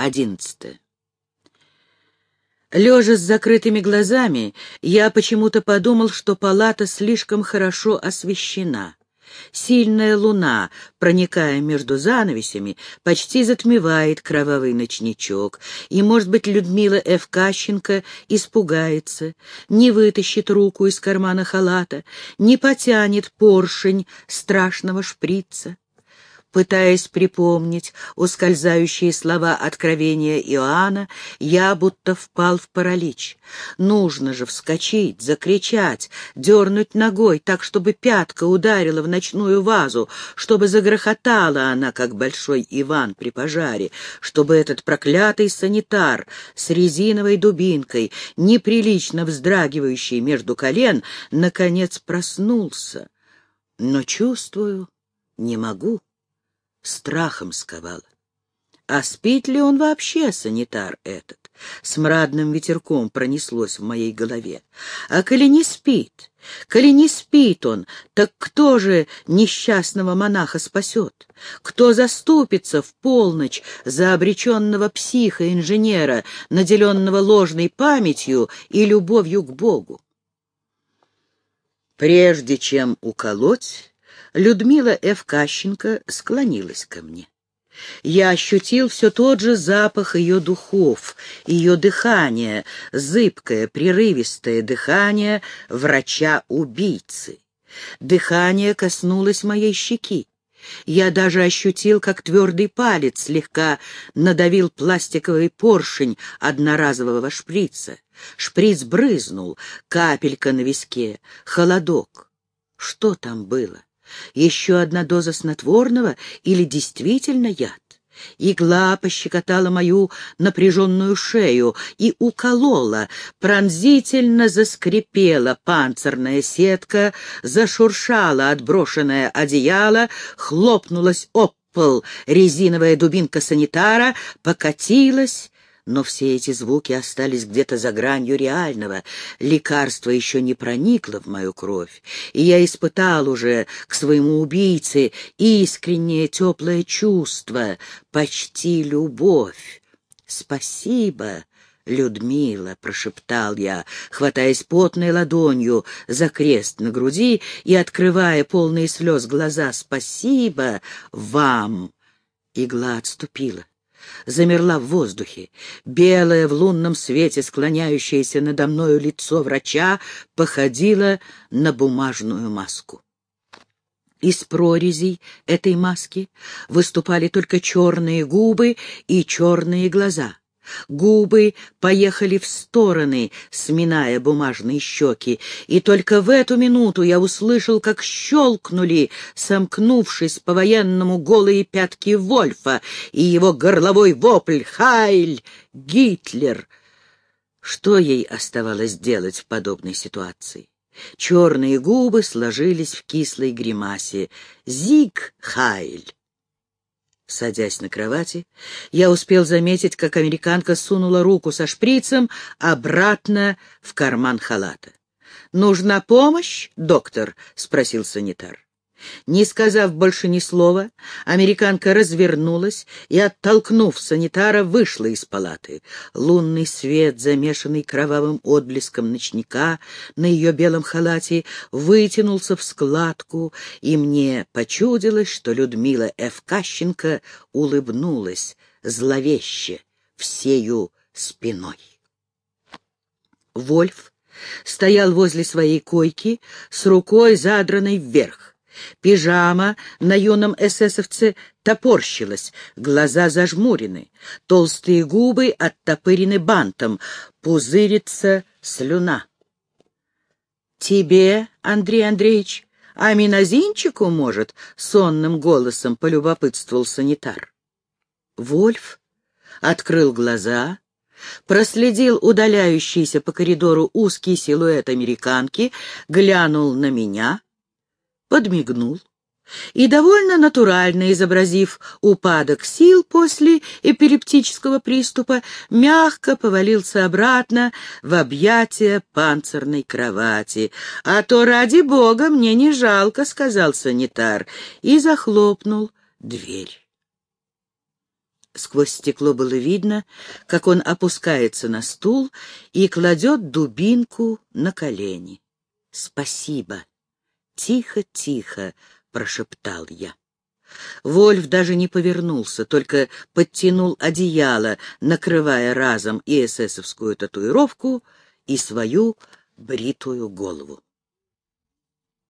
Одиннадцатое. Лежа с закрытыми глазами, я почему-то подумал, что палата слишком хорошо освещена. Сильная луна, проникая между занавесями, почти затмевает кровавый ночничок, и, может быть, Людмила Ф. Кащенко испугается, не вытащит руку из кармана халата, не потянет поршень страшного шприца пытаясь припомнить ускользающие слова откровения Иоанна, я будто впал в паралич. Нужно же вскочить, закричать, дернуть ногой, так, чтобы пятка ударила в ночную вазу, чтобы загрохотала она, как большой Иван при пожаре, чтобы этот проклятый санитар с резиновой дубинкой, неприлично вздрагивающий между колен, наконец проснулся. Но чувствую, не могу страхом сковало. А спит ли он вообще, санитар этот? Смрадным ветерком пронеслось в моей голове. А коли не спит, коли не спит он, так кто же несчастного монаха спасет? Кто заступится в полночь за обреченного психа-инженера, наделенного ложной памятью и любовью к Богу? Прежде чем уколоть, Людмила Ф. Склонилась ко мне. Я ощутил все тот же запах ее духов, ее дыхание, зыбкое, прерывистое дыхание врача-убийцы. Дыхание коснулось моей щеки. Я даже ощутил, как твердый палец слегка надавил пластиковый поршень одноразового шприца. Шприц брызнул, капелька на виске, холодок. Что там было? Еще одна доза снотворного или действительно яд? Игла пощекотала мою напряженную шею и уколола, пронзительно заскрипела панцирная сетка, зашуршала отброшенное одеяло, хлопнулась об пол резиновая дубинка санитара, покатилась но все эти звуки остались где-то за гранью реального. Лекарство еще не проникло в мою кровь, и я испытал уже к своему убийце искреннее теплое чувство, почти любовь. «Спасибо!» «Людмила», — прошептал я, хватаясь потной ладонью за крест на груди и открывая полные слез глаза, «спасибо вам!» Игла отступила замерла в воздухе. Белое в лунном свете склоняющееся надо мною лицо врача походило на бумажную маску. Из прорезей этой маски выступали только черные губы и черные глаза. Губы поехали в стороны, сминая бумажные щеки, и только в эту минуту я услышал, как щелкнули, сомкнувшись по-военному голые пятки Вольфа и его горловой вопль «Хайль! Гитлер!» Что ей оставалось делать в подобной ситуации? Черные губы сложились в кислой гримасе. «Зиг Хайль!» Садясь на кровати, я успел заметить, как американка сунула руку со шприцем обратно в карман халата. «Нужна помощь, доктор?» — спросил санитар. Не сказав больше ни слова, американка развернулась и, оттолкнув санитара, вышла из палаты. Лунный свет, замешанный кровавым отблеском ночника на ее белом халате, вытянулся в складку, и мне почудилось, что Людмила Ф. Улыбнулась зловеще всею спиной. Вольф стоял возле своей койки с рукой задранной вверх. Пижама на юном эсэсовце топорщилась, глаза зажмурены, толстые губы оттопырены бантом, пузырится слюна. «Тебе, Андрей Андреевич, аминозинчику, может?» — сонным голосом полюбопытствовал санитар. Вольф открыл глаза, проследил удаляющийся по коридору узкий силуэт американки, глянул на меня — подмигнул и, довольно натурально изобразив упадок сил после эпилептического приступа, мягко повалился обратно в объятия панцирной кровати. «А то, ради бога, мне не жалко», — сказал санитар, и захлопнул дверь. Сквозь стекло было видно, как он опускается на стул и кладет дубинку на колени. «Спасибо!» «Тихо-тихо!» — прошептал я. Вольф даже не повернулся, только подтянул одеяло, накрывая разом и эсэсовскую татуировку, и свою бритую голову.